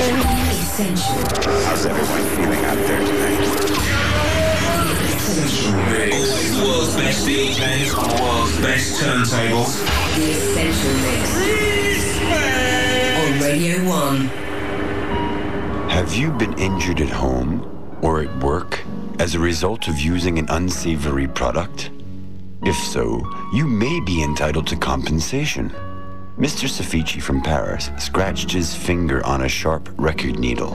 Essential. How's everyone feeling out there tonight? Essential Mix. The world's best DJs the world's best turntables. The Essential Mix. On Radio 1. Have you been injured at home or at work as a result of using an unsavory product? If so, you may be entitled to compensation. Mr. Safici from Paris scratched his finger on a sharp record needle.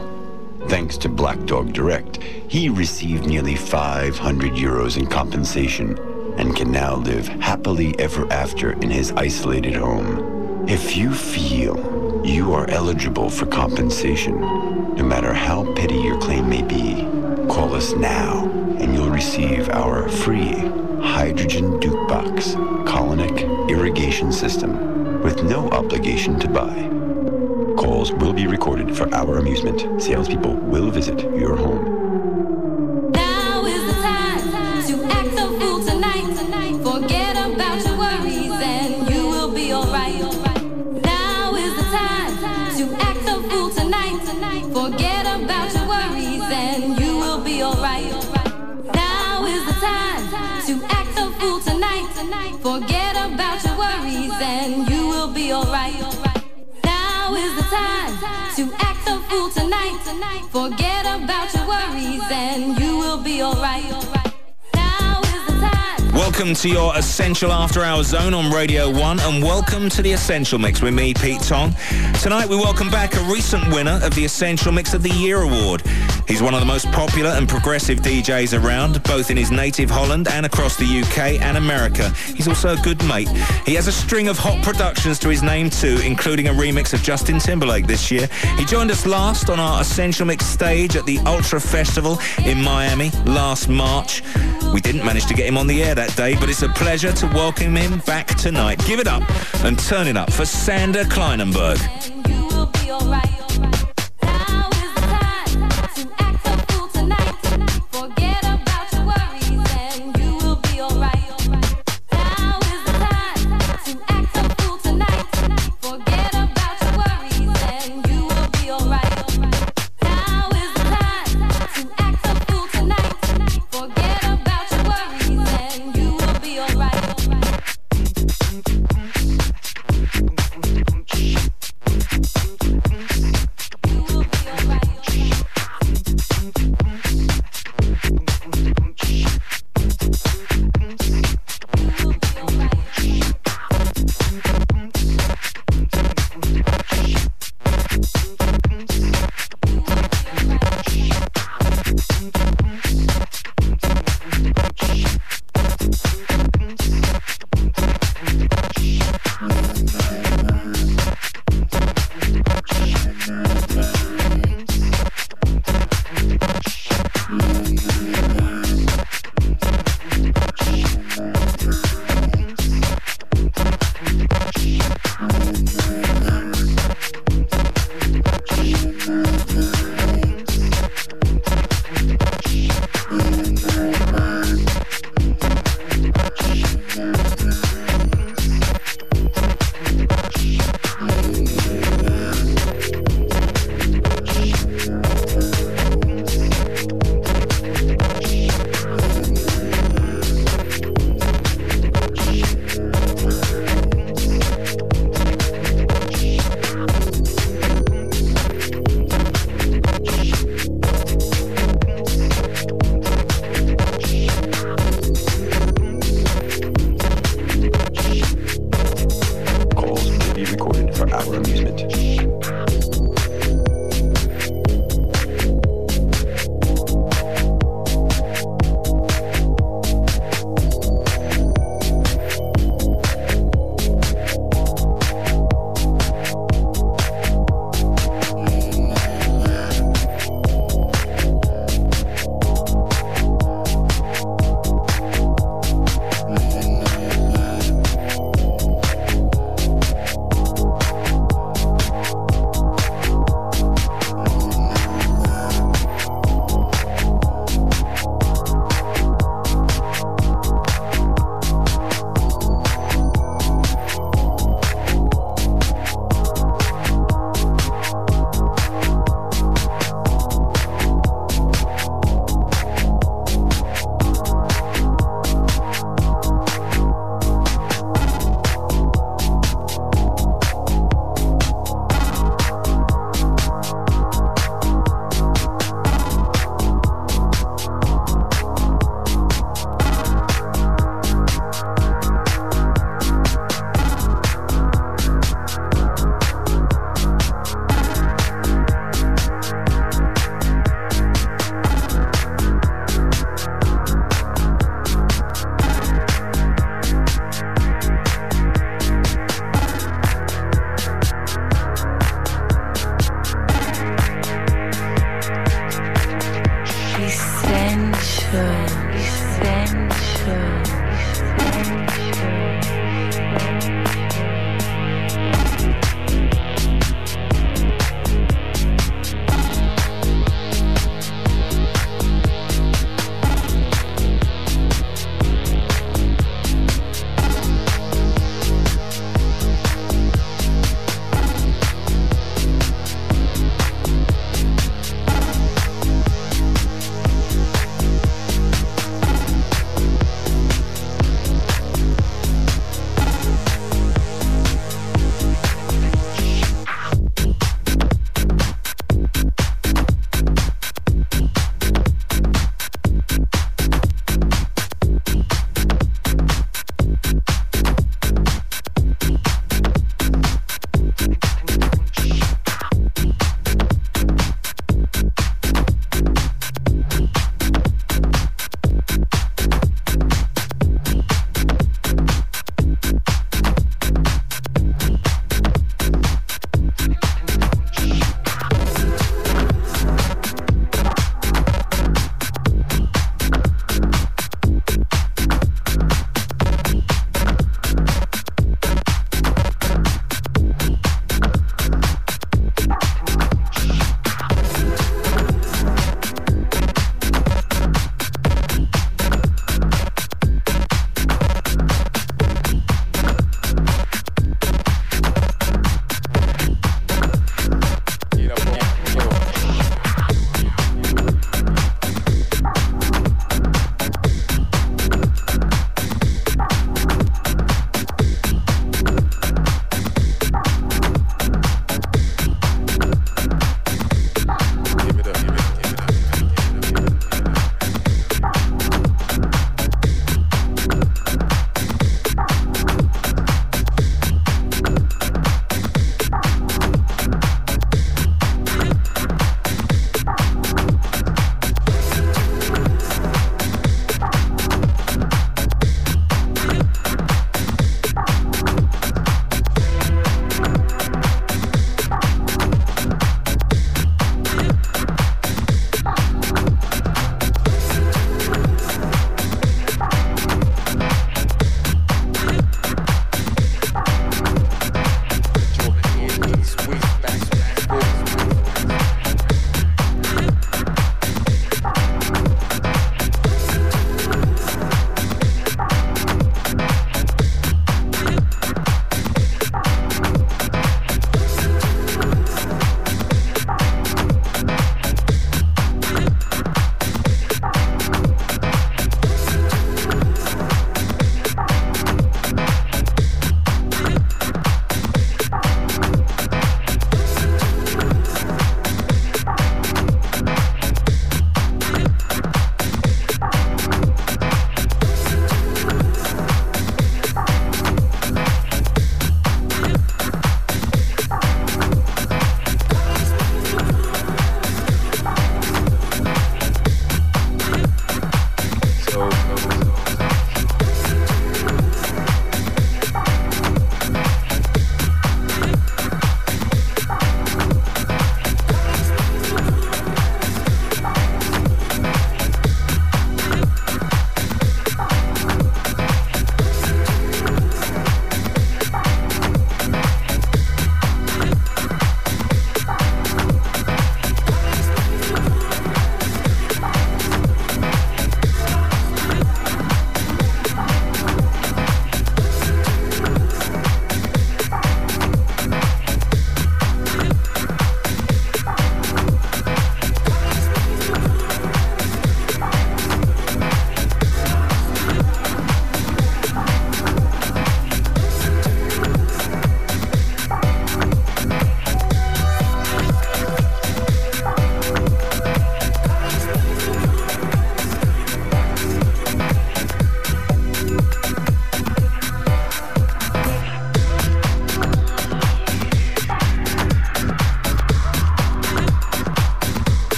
Thanks to Black Dog Direct, he received nearly 500 euros in compensation and can now live happily ever after in his isolated home. If you feel you are eligible for compensation, no matter how petty your claim may be, call us now and you'll receive our free hydrogen Dukebox colonic irrigation system with no obligation to buy. Calls will be recorded for our amusement. Salespeople will visit your home. To act the fool tonight. Forget about your worries and you will be alright. Welcome to your Essential After Hours Zone on Radio 1 and welcome to the Essential Mix with me, Pete Tong. Tonight we welcome back a recent winner of the Essential Mix of the Year award. He's one of the most popular and progressive DJs around, both in his native Holland and across the UK and America. He's also a good mate. He has a string of hot productions to his name too, including a remix of Justin Timberlake this year. He joined us last on our Essential Mix stage at the Ultra Festival in Miami last March. We didn't manage to get him on the air that day, but it's a pleasure to welcome him back tonight. Give it up and turn it up for Sander Kleinenberg.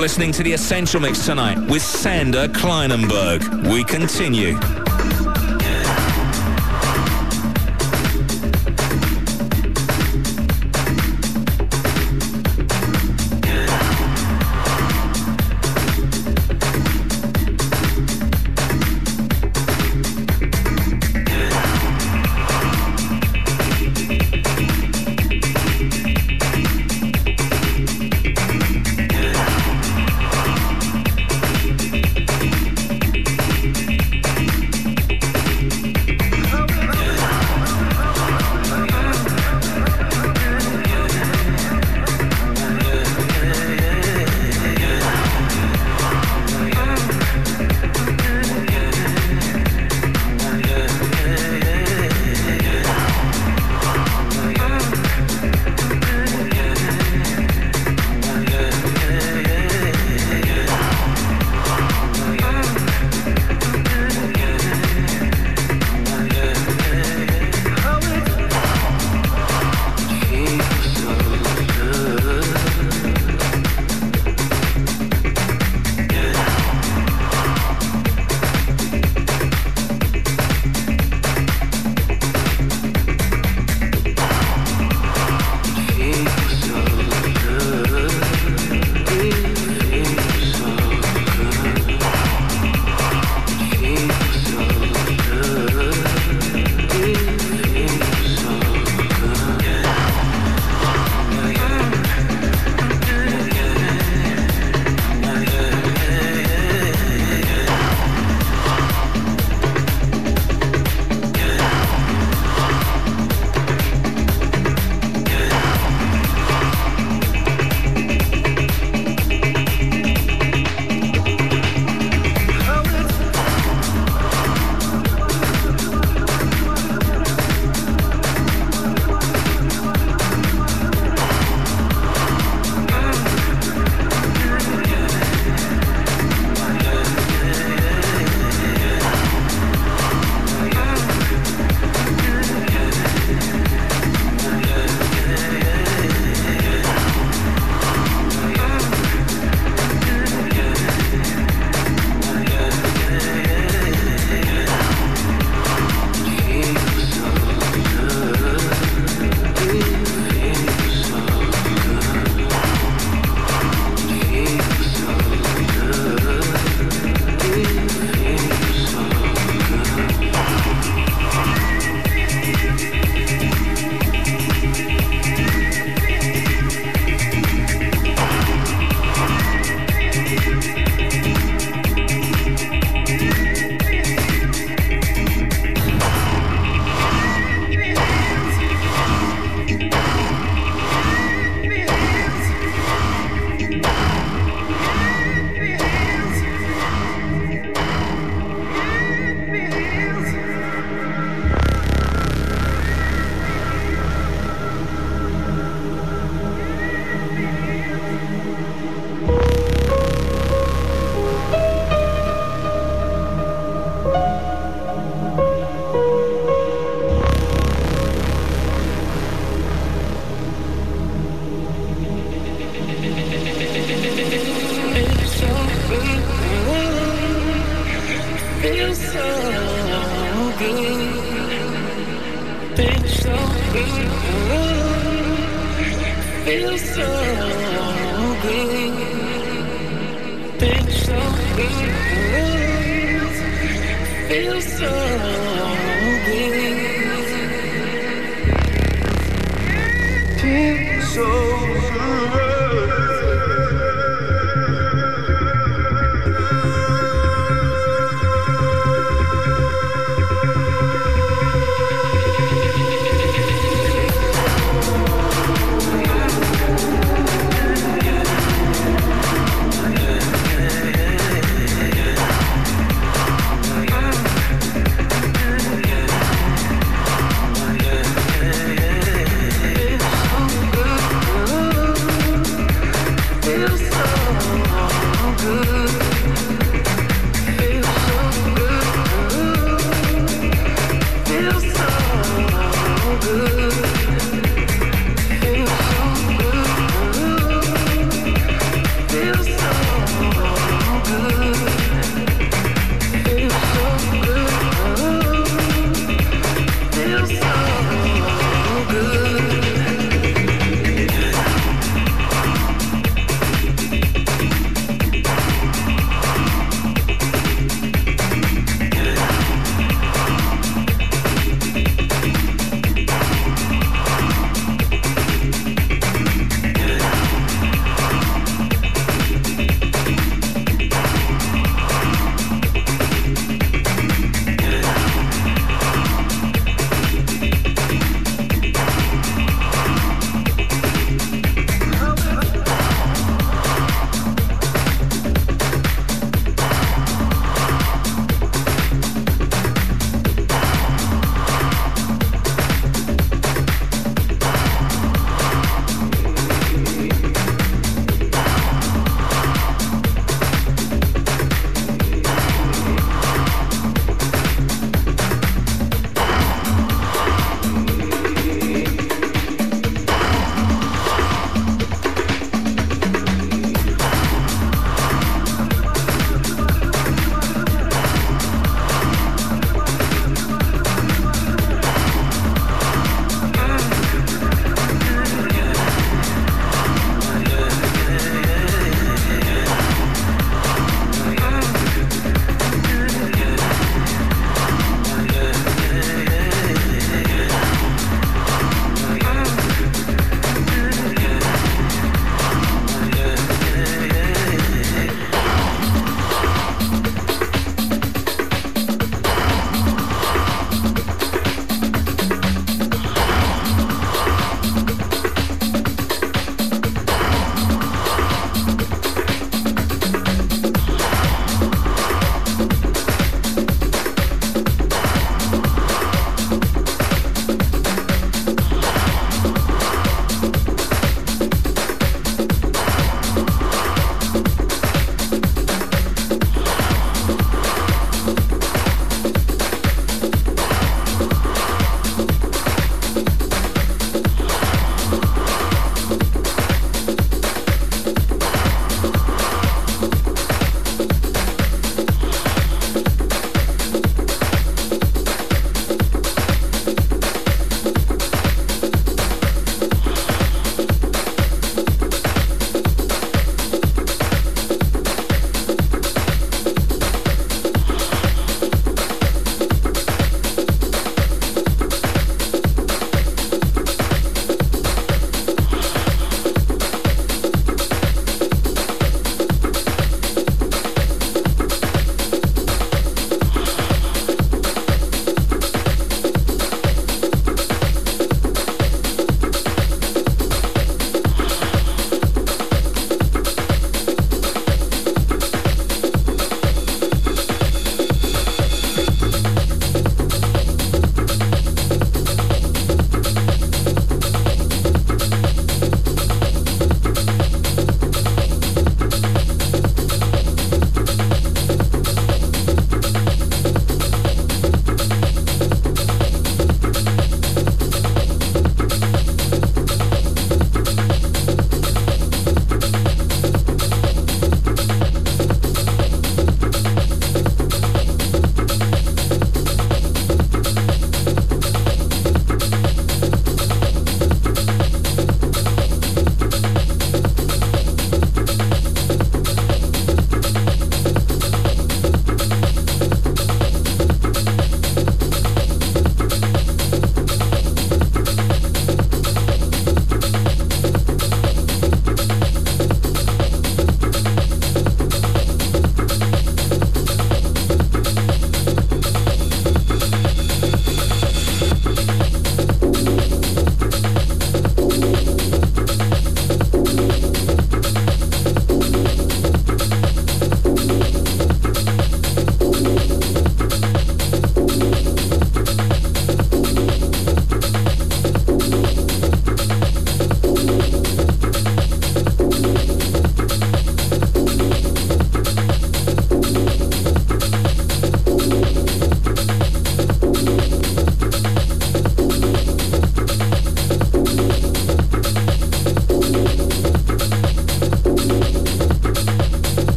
You're listening to The Essential Mix tonight with Sander Kleinenberg. We continue.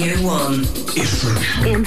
Radio 1. In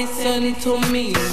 listen to me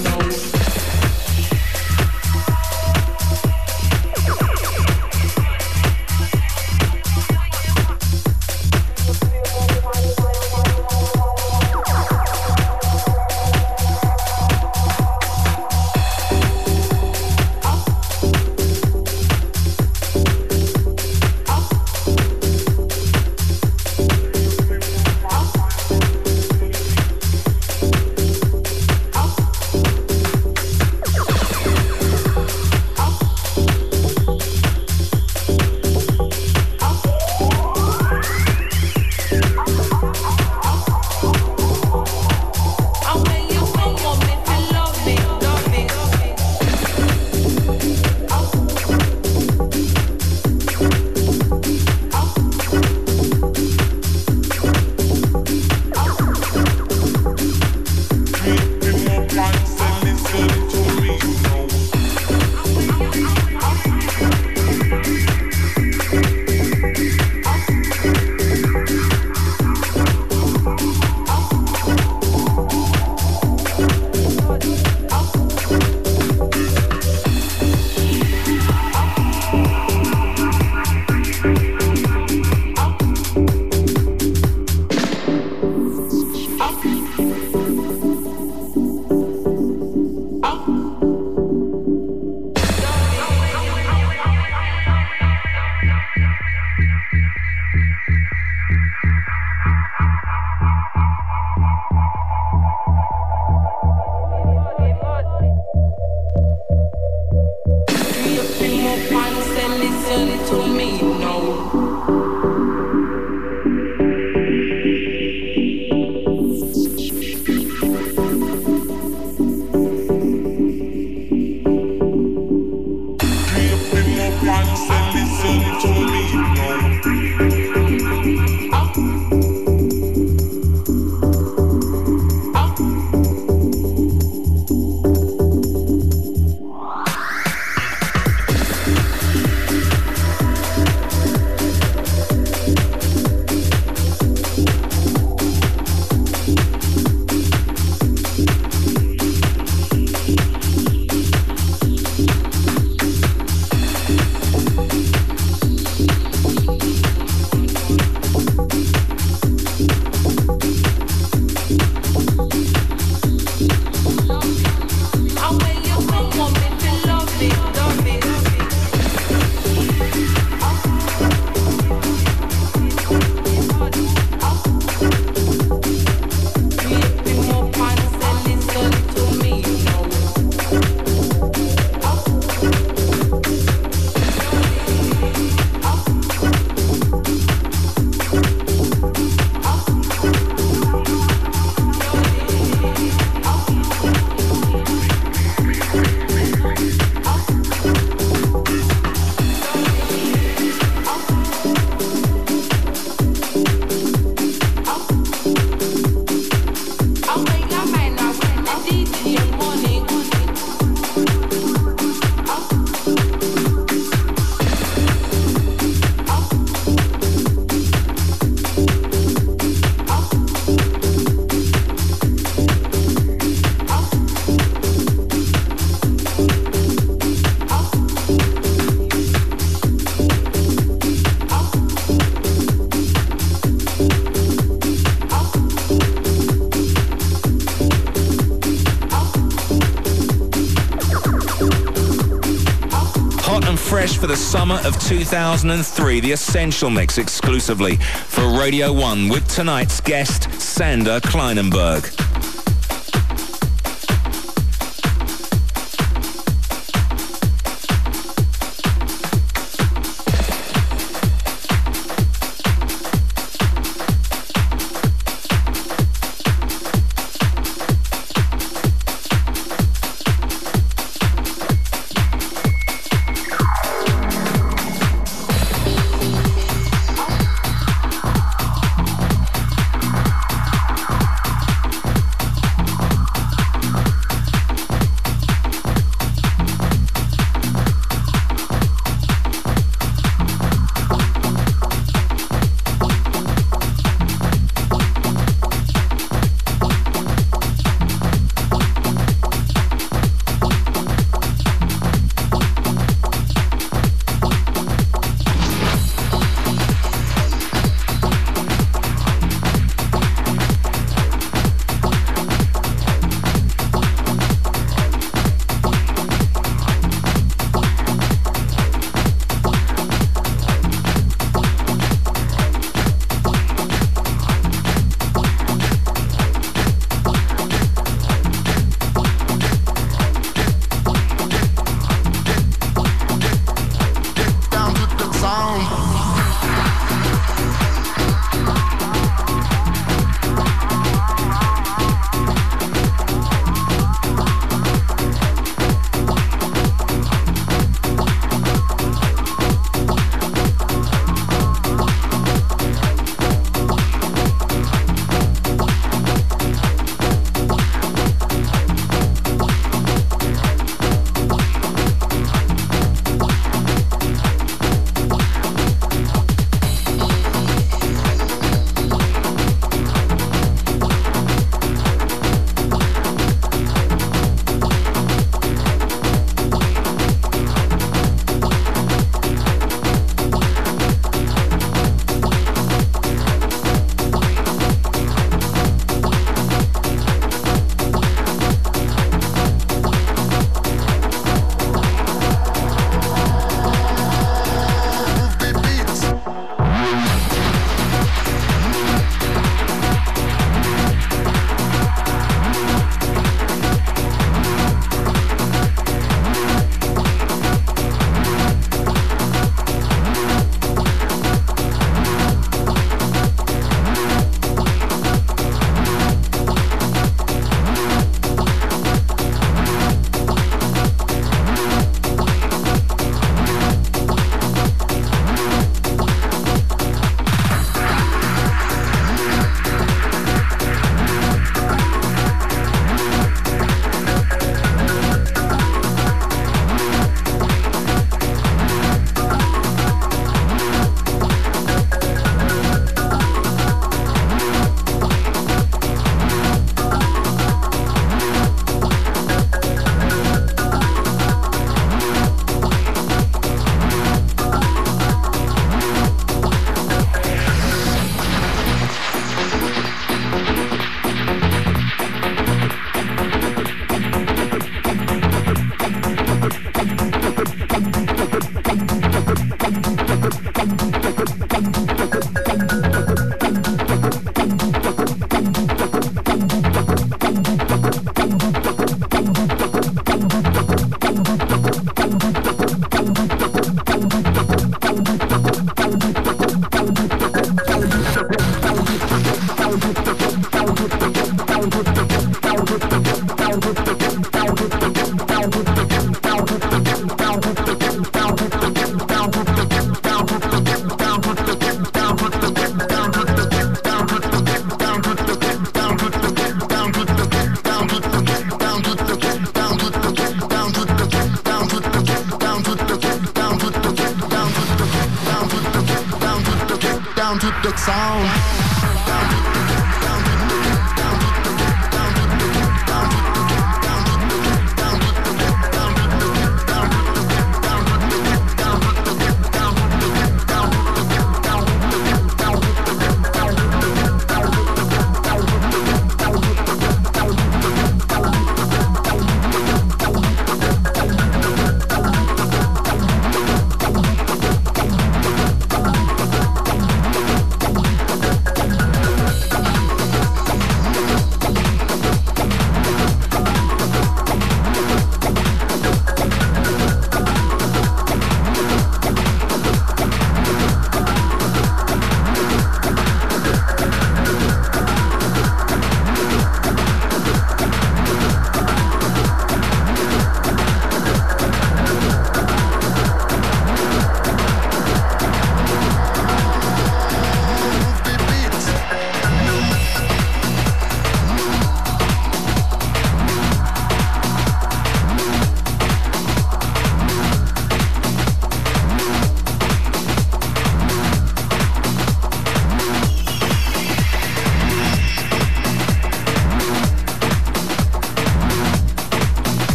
fresh for the summer of 2003, the Essential Mix exclusively for Radio 1 with tonight's guest, Sander Kleinenberg.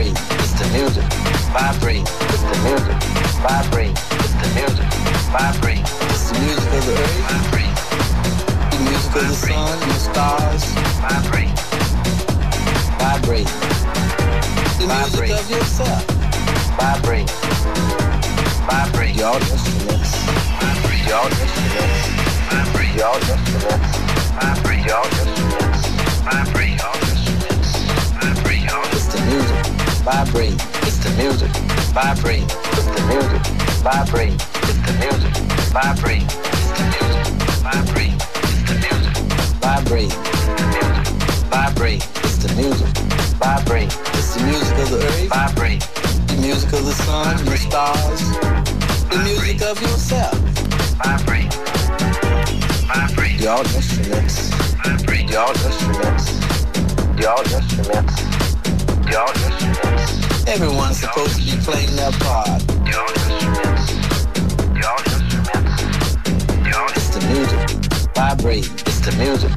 Vibrate. It's the music. Vibrate. It's the music. Vibrate. It's the music. Vibrate. It's the music of the earth. Vibrate. The music of the sun and the stars. Vibrate. Vibrate. The music of yourself. Vibrate. Vibrate. Y'all. Vibrate. Y'all instruments. Vibrate. Y'all instruments. Vibrate. Y'all instruments. Vibrate. Y'all instruments. Vibrate. Y'all It's the music. Vibrate. It's the music. Vibrate. It's the music. Vibrate. It's the music. Vibrate. It's the music. Vibrate. It's the music. Vibrate. It's the music. Vibrate. It's the music. Vibrate. It's the music of the earth. Vibrate. The music of the sun and the stars. The music of yourself. Vibrate. Vibrate. Y'all instruments. Vibrate. Y'all instruments. Y'all instruments. Everyone's supposed to be playing their part. Y'all instruments. Y'all instruments. Y'all It's the music. Vibrate. It's the music.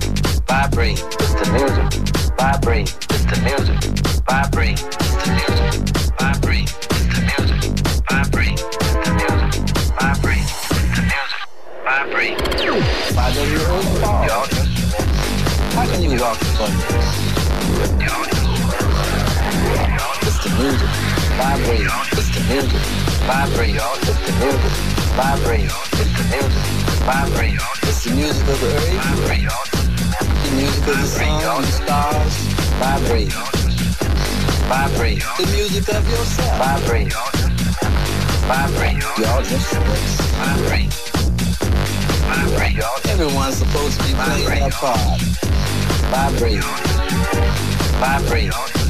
Vibrate. It's the music. Vibrate. It's the music. Vibrate. It's the music. Vibrate. It's the music. Vibrate. It's the music. Vibrate. It's the music. Vibrate. Why don't you hold? Y'all instruments. How can you walk upon this? Y'all. It's the music. Vibrate. It's the music. Vibrate. It's the music. Vibrate. It's the music. Vibrate. It's the music of the earth. The music of the sun and stars. Vibrate. Vibrate. The music of yourself. Vibrate. Vibrate. Y'all instruments. Vibrate. Vibrate. Everyone's supposed to be playing their part. Vibrate. Vibrate.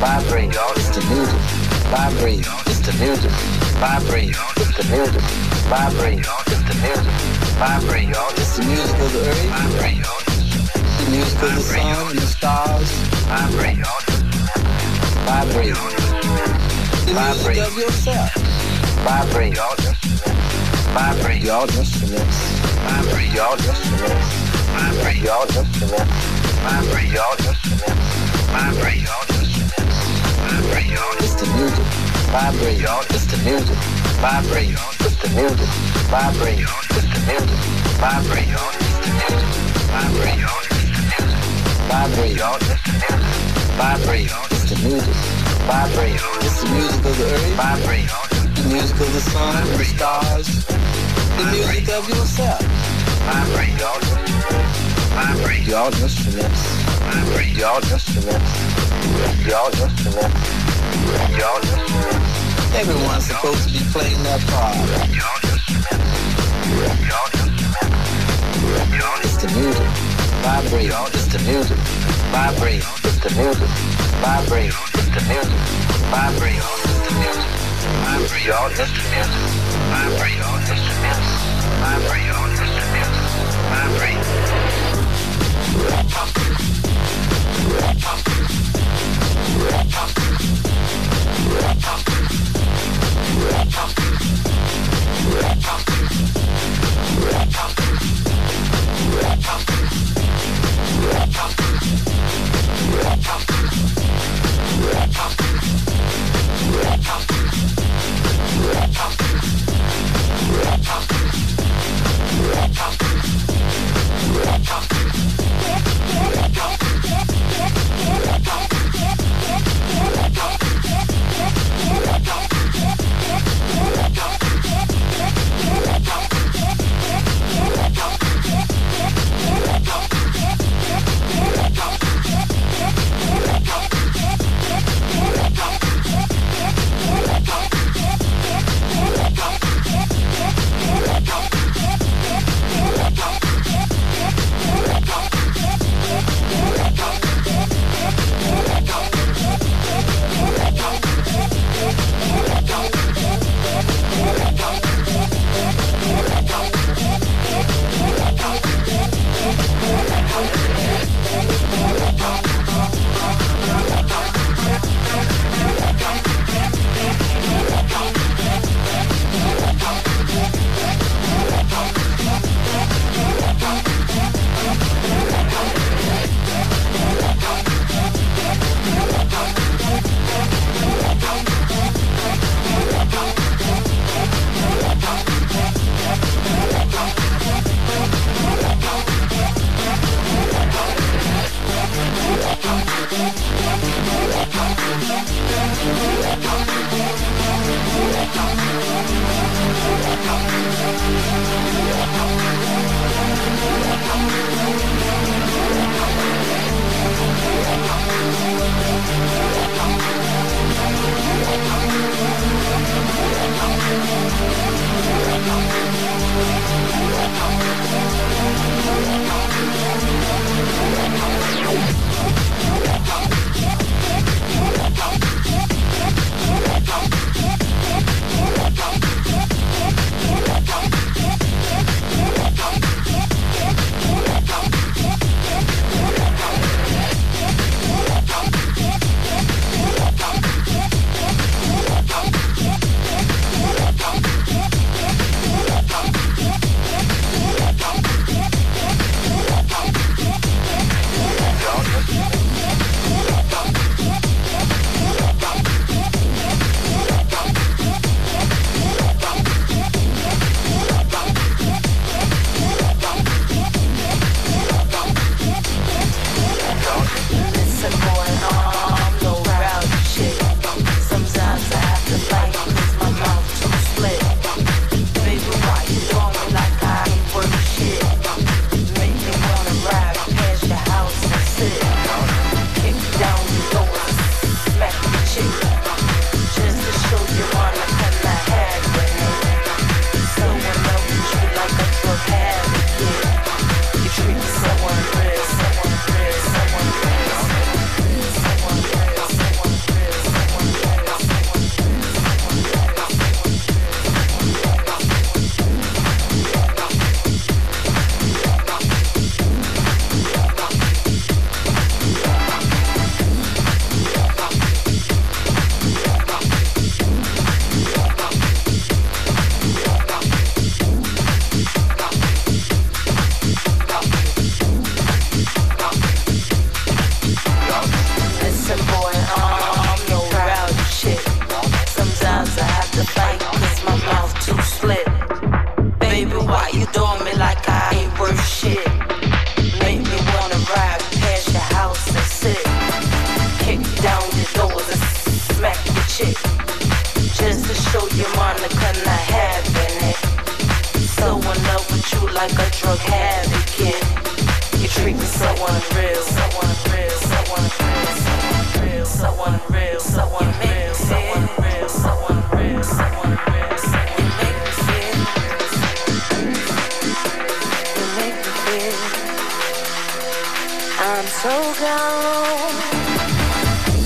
Vibrate. It's the music. Vibrate. It's the music. Vibrate. It's the music. Vibrate. It's the music. Vibrate. It's the music of the earth. Vibrate. The music of the sun and the stars. Vibrate. Vibrate. The yourself. Vibrate. Vibrate. Y'all. Vibrate. Y'all instruments. Vibrate. Y'all. Vibrate. Y'all instruments. Vibrate. Y'all. Vibrate. The music. Vibrate. Y'all It's the music. Vibrate. It's the music. Vibrate. It's the music. Vibrate. It's the music. Vibrate. It's the music. Vibrate. Music. Vibrate. It's the music. Vibrate. It's the music of the earth. Vibrate. The music of the sun the stars. The music of yourself. Vibrate. Y'all Vibrate. Y'all instruments. Vibrate. Y'all instruments. Y'all instruments. Y'all instruments. Everyone's supposed to be playing their part. Y'all instruments. Y'all instruments. Y'all It's the music. Vibrate. It's the music. Vibrate. It's the music. Vibrate. It's the music. Vibrate. It's the music. Vibrate. Y'all instruments. Vibrate. Y'all instruments. Vibrate. Y'all instruments. Vibrate. real, Stop.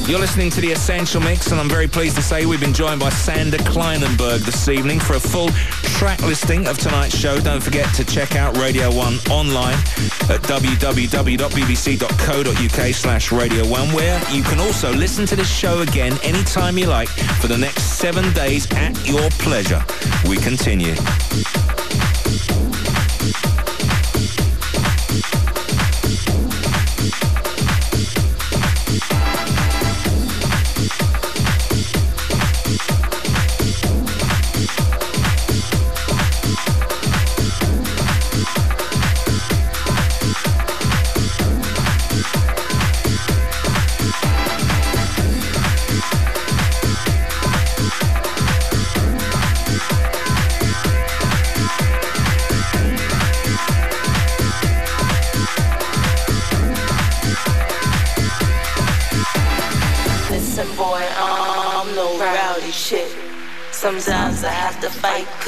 You're listening to The Essential Mix, and I'm very pleased to say we've been joined by Sander Kleinenberg this evening for a full track listing of tonight's show. Don't forget to check out Radio 1 online at www.bbc.co.uk slash Radio 1, where you can also listen to this show again anytime you like for the next seven days at your pleasure. We continue.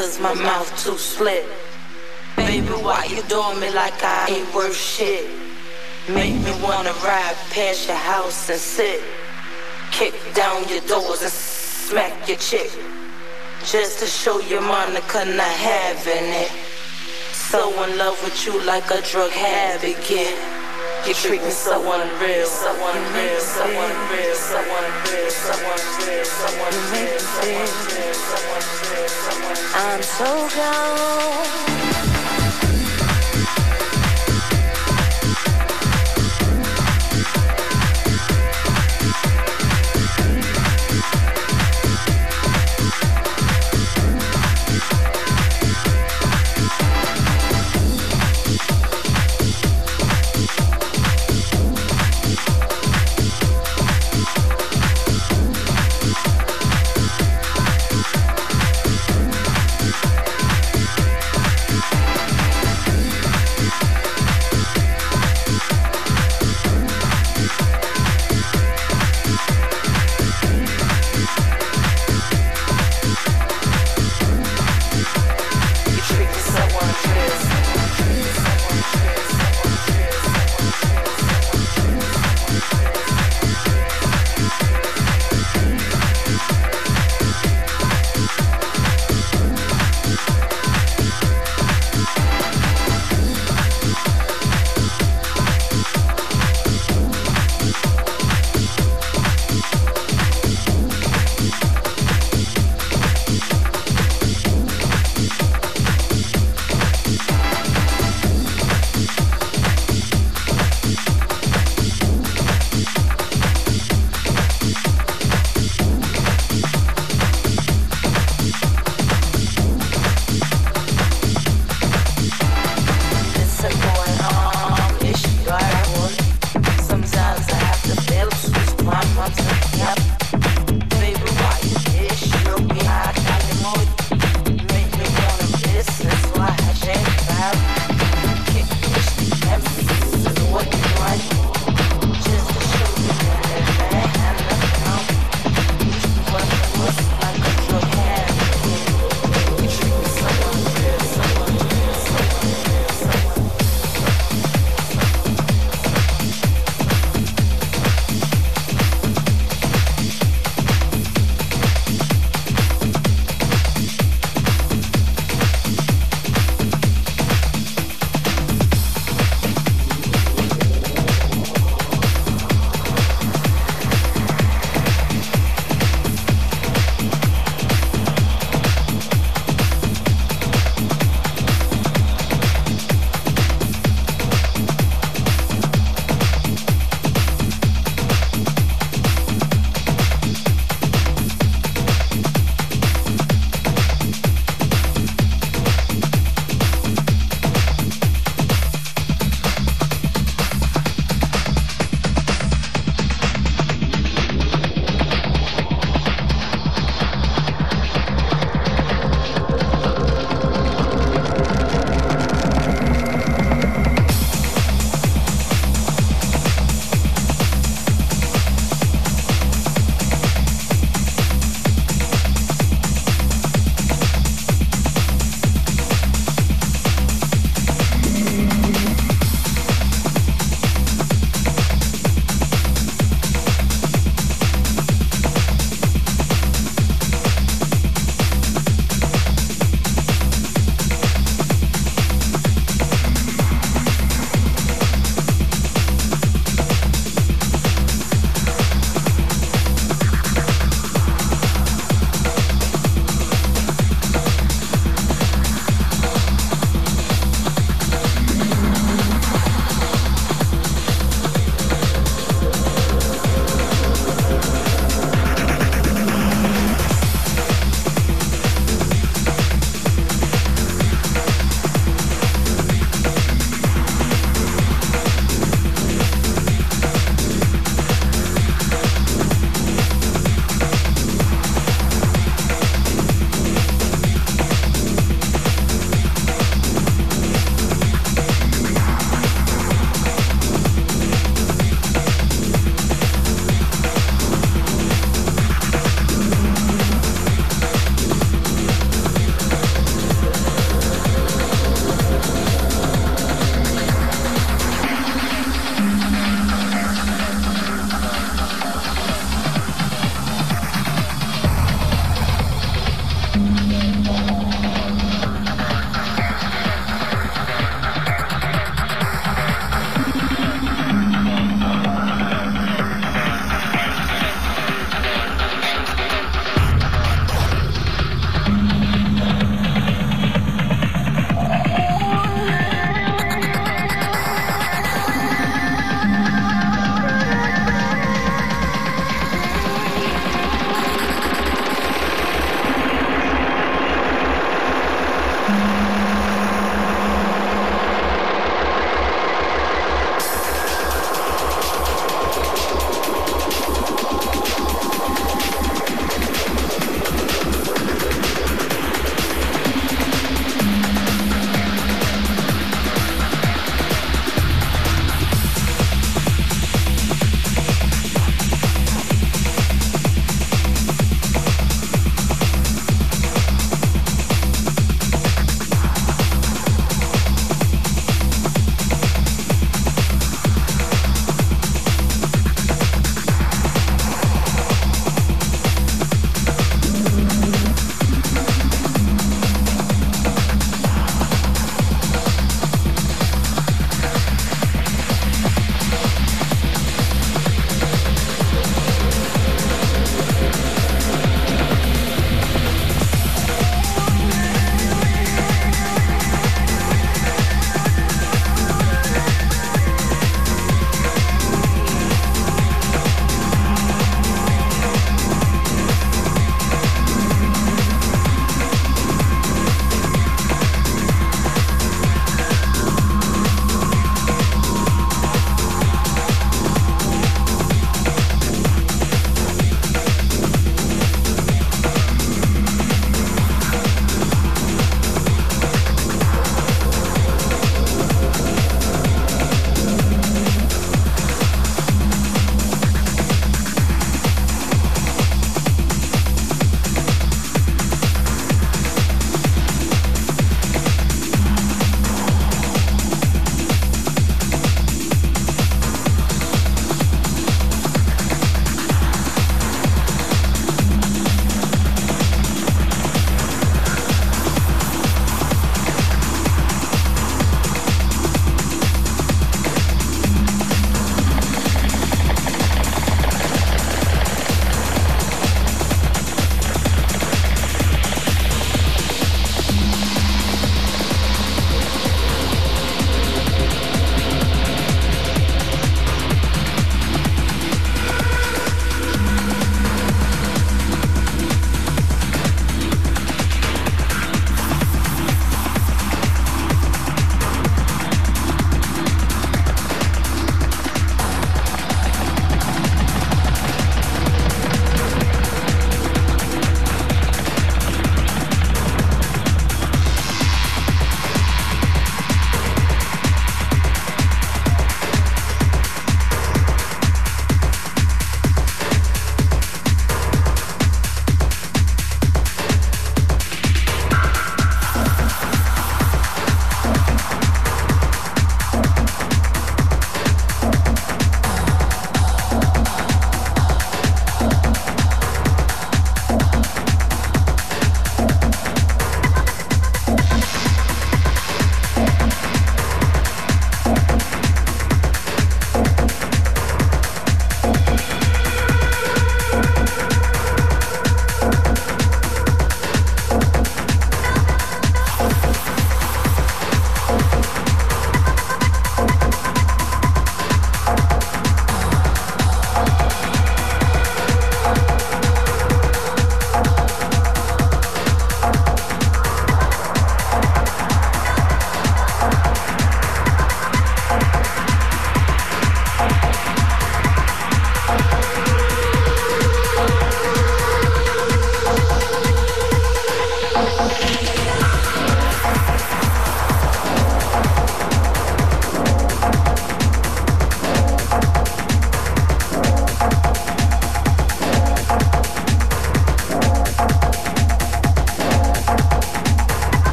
Cause my mouth too split. Baby, why you doing me like I ain't worth shit? Make me wanna ride past your house and sit. Kick down your doors and smack your chick. Just to show your Monica not having it. So in love with you like a drug habit. You treat me so unreal, so unreal, so unreal, so unreal, so unreal, so unreal, so unreal, so unreal. I'm so gone.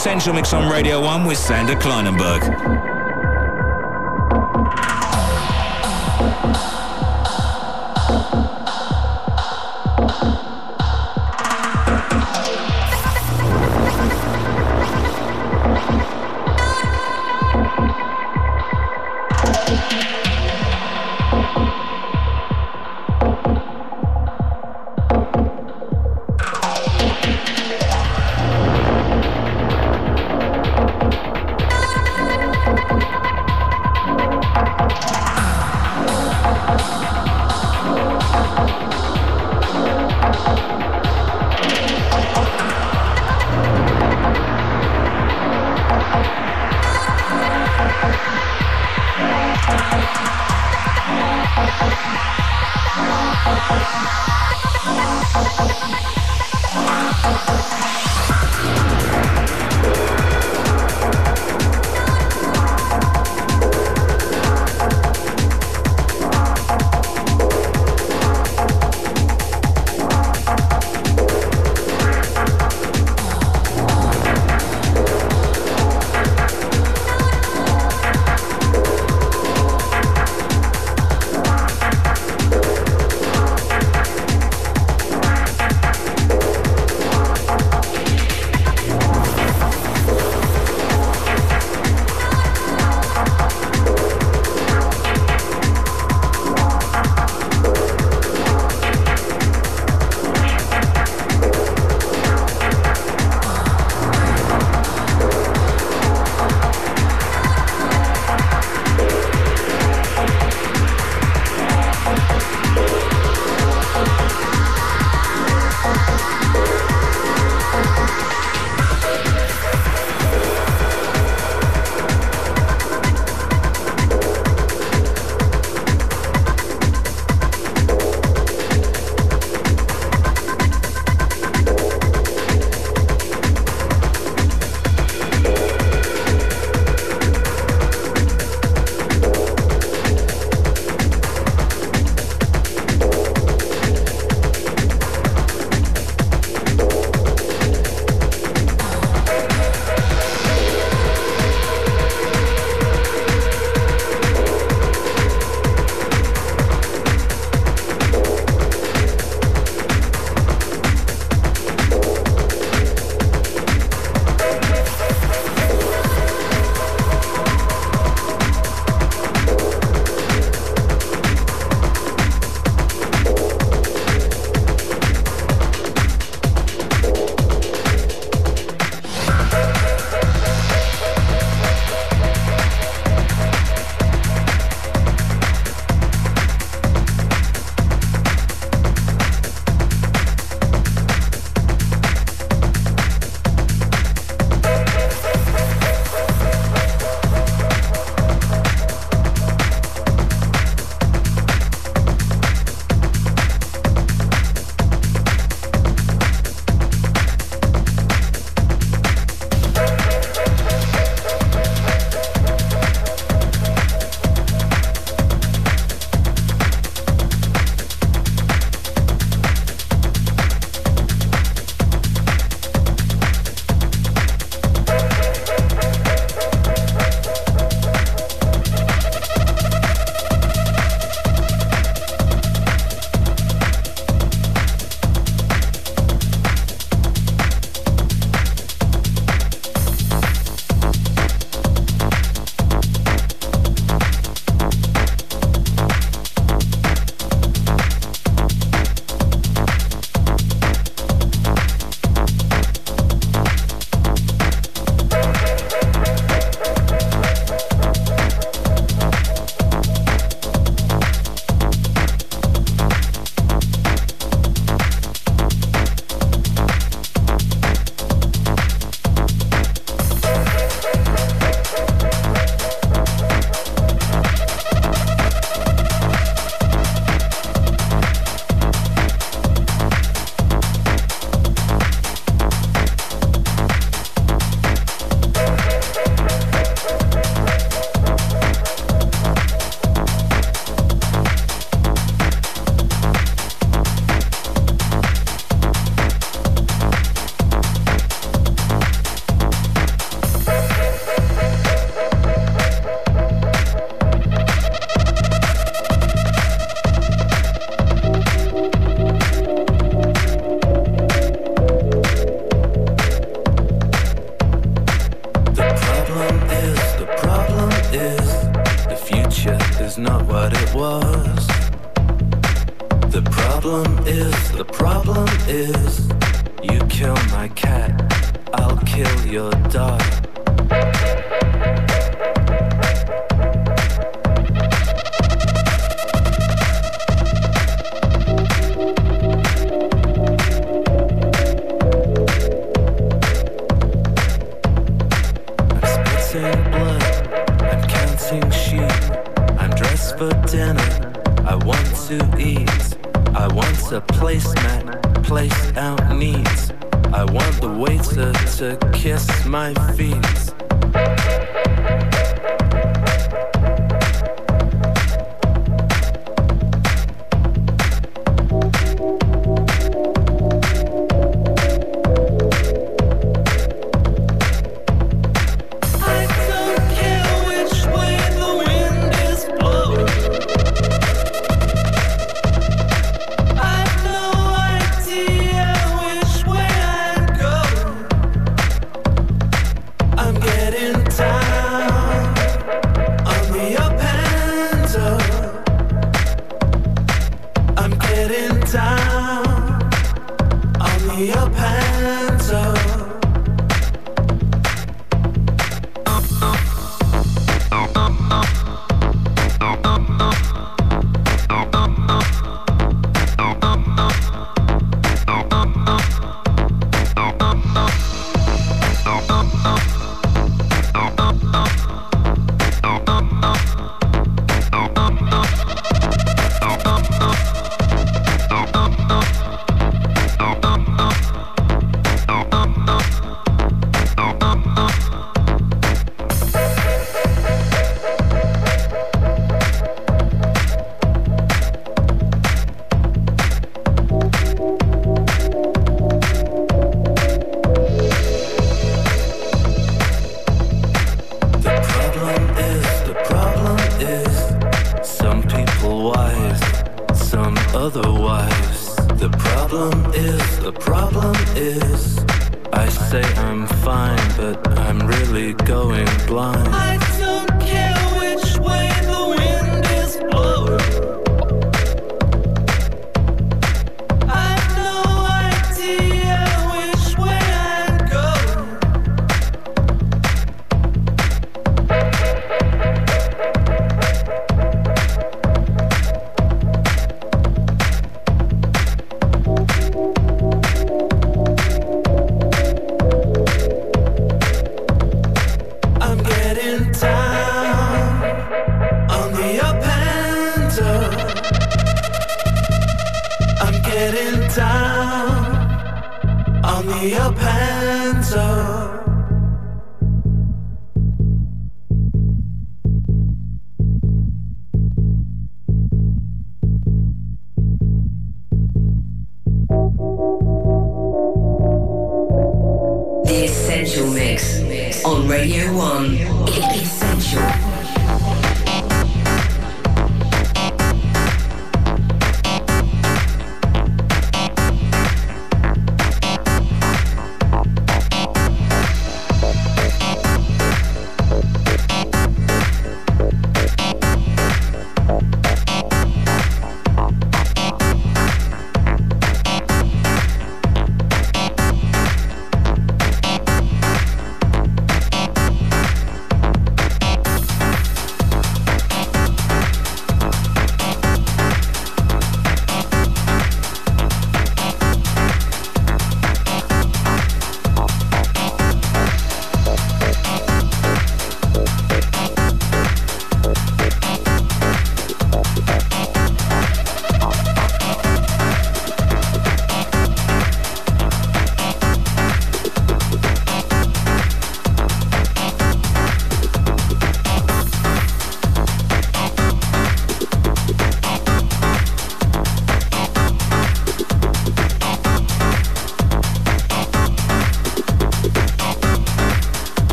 Essential Mix on Radio 1 with Sander Kleinenberg.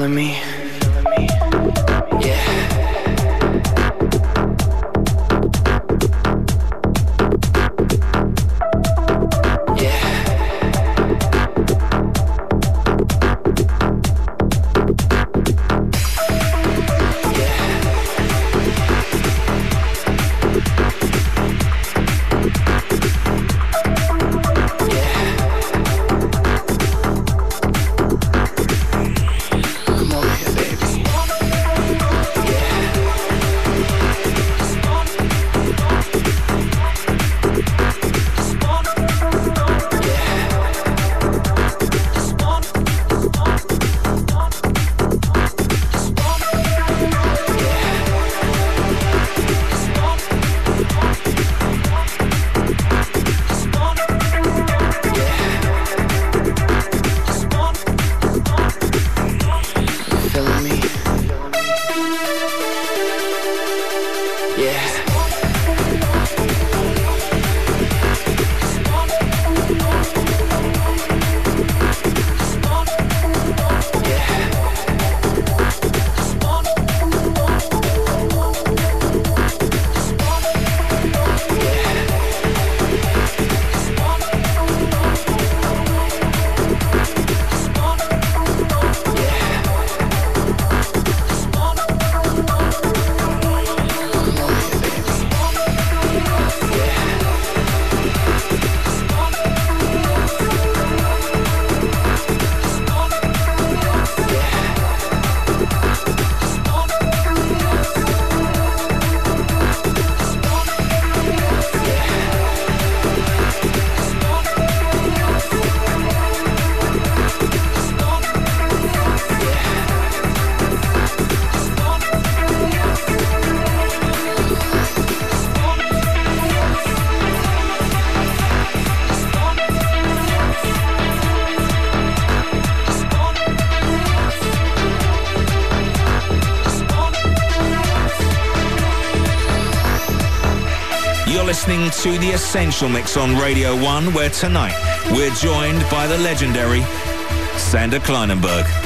over here, to The Essential Mix on Radio 1, where tonight we're joined by the legendary Sander Kleinenberg.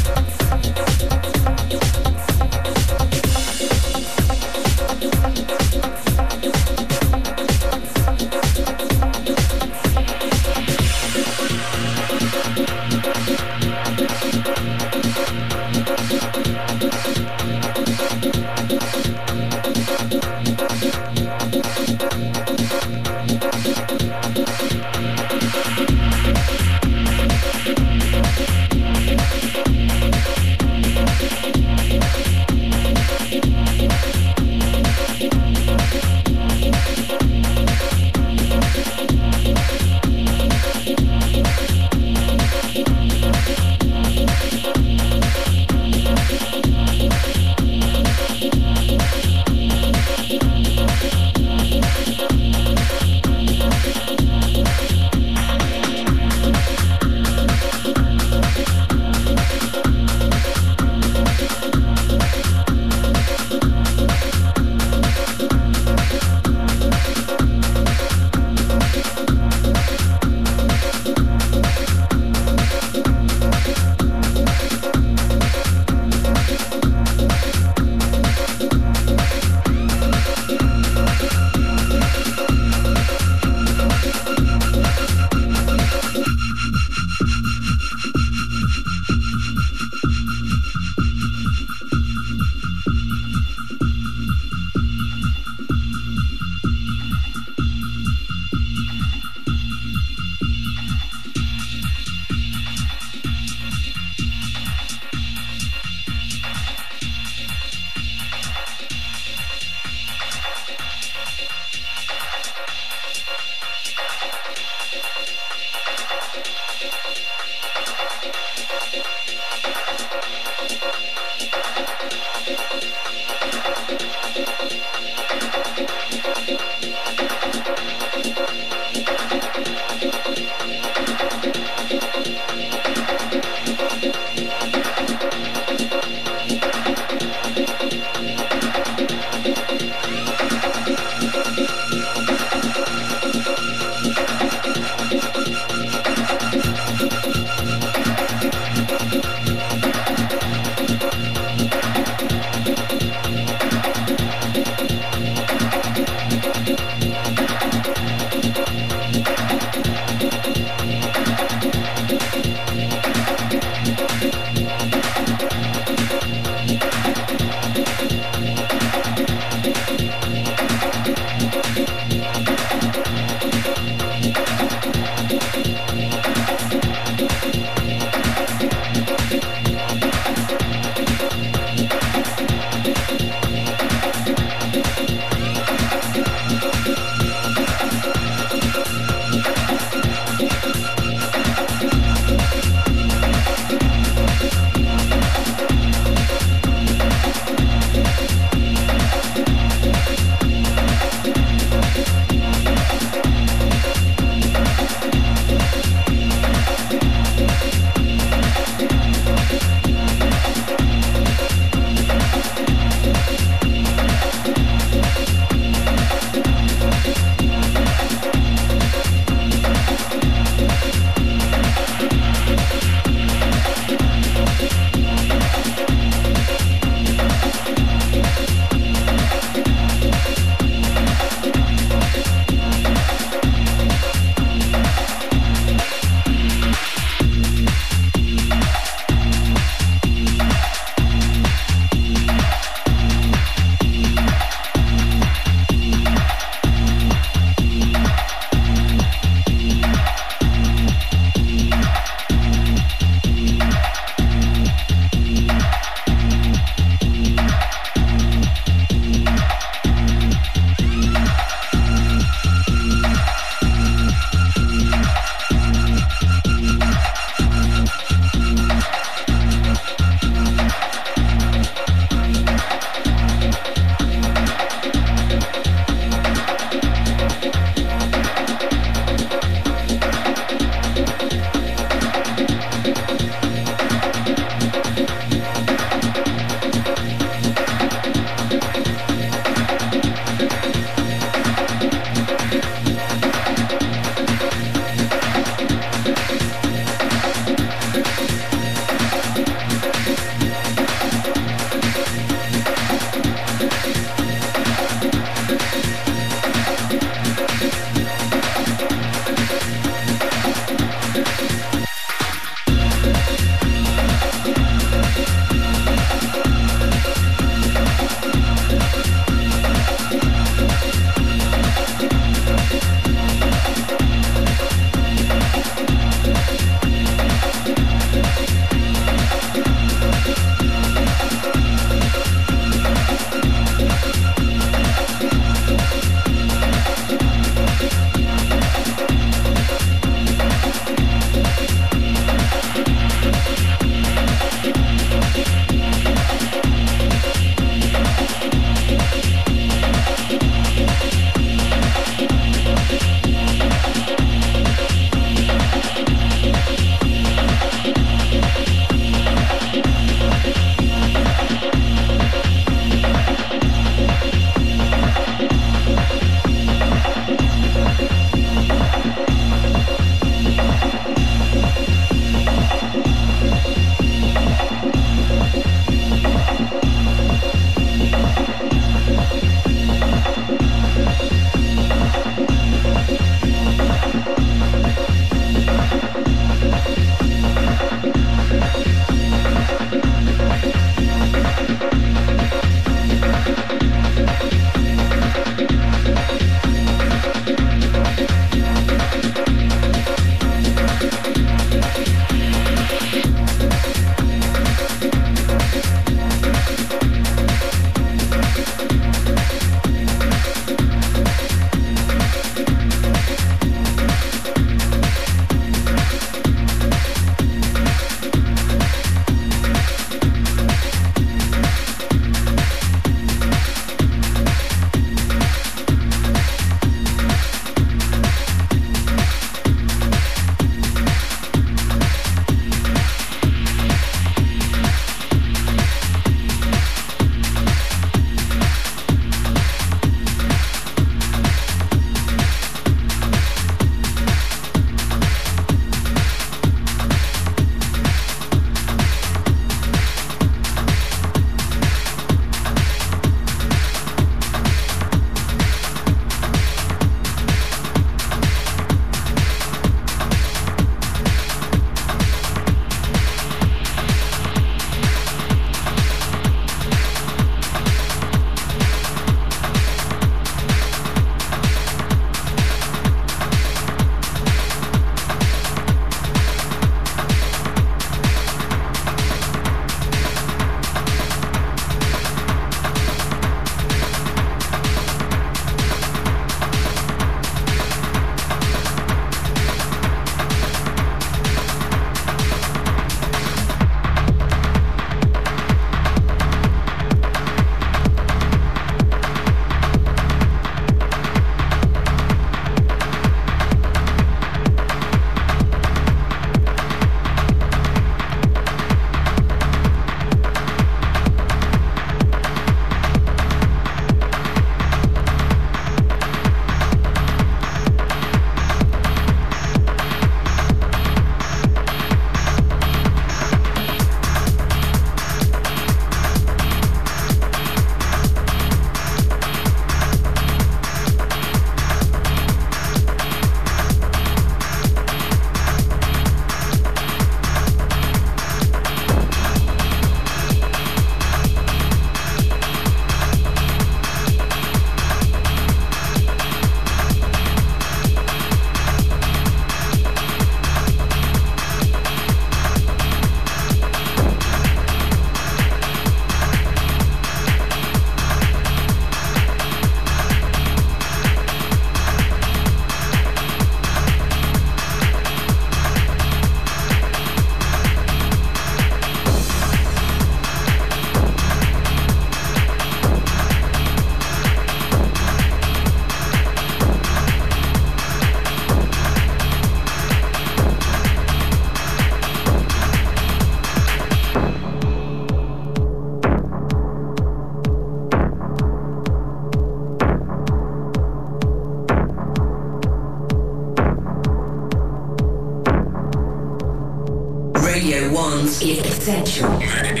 Essential.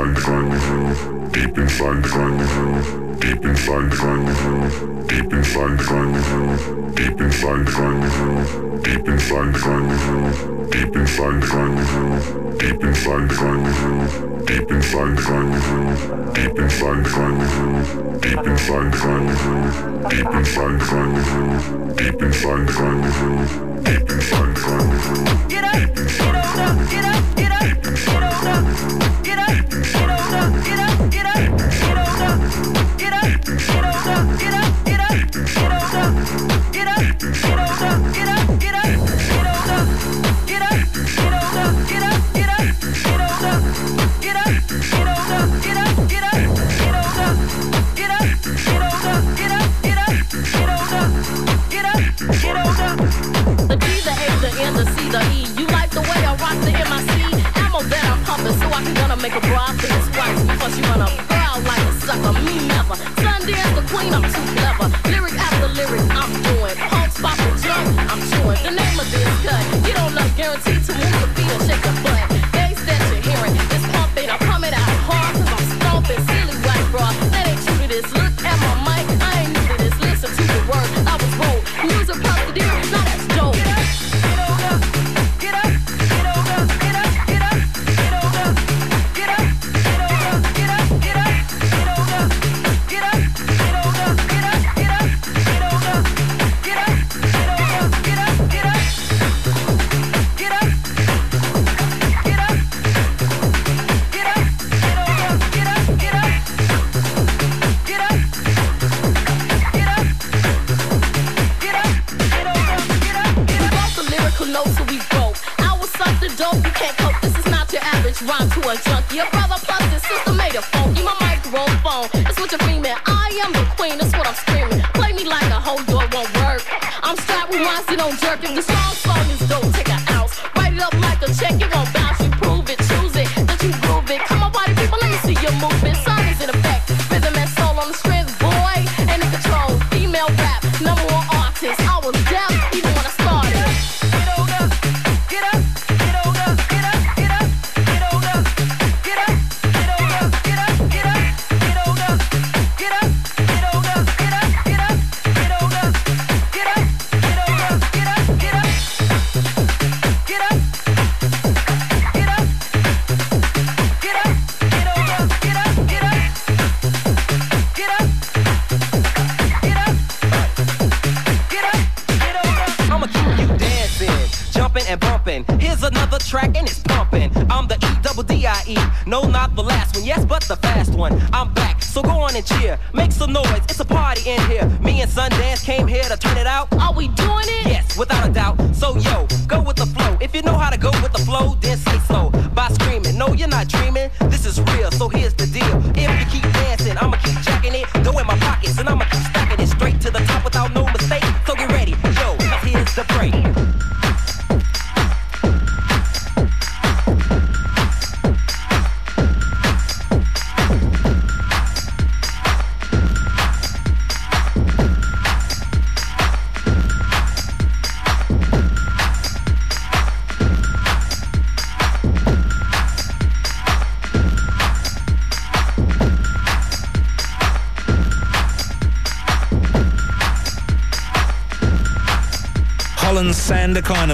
inside the ground, deep inside the ground, deep inside the ground, deep inside the ground, deep inside the ground, deep inside the ground, deep inside the ground, deep inside the ground deep inside gun, deep inside gun, deep inside gun, deep inside gun, deep inside gun, deep inside gun. Get up, get on up, get up, get up, get on up, get up, get on up, get up, get up, get on up, get up, get on up, get up, get up, get on up, get up,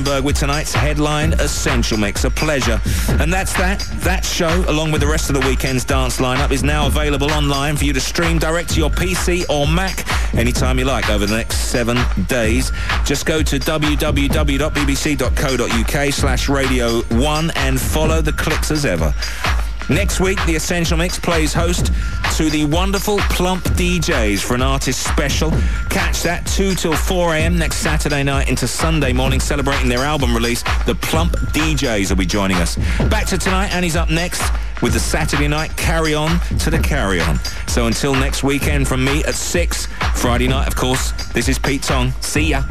With tonight's headline Essential Mix. A pleasure. And that's that. That show, along with the rest of the weekend's dance lineup, is now available online for you to stream direct to your PC or Mac anytime you like over the next seven days. Just go to www.bbc.co.uk slash radio 1 and follow the clicks as ever. Next week, the Essential Mix plays host to the wonderful Plump DJs for an artist special. Catch that 2 till 4 a.m. next Saturday night into Sunday morning, celebrating their album release. The Plump DJs will be joining us. Back to tonight, Annie's up next with the Saturday night Carry On to the Carry On. So until next weekend from me at 6, Friday night, of course, this is Pete Tong. See ya.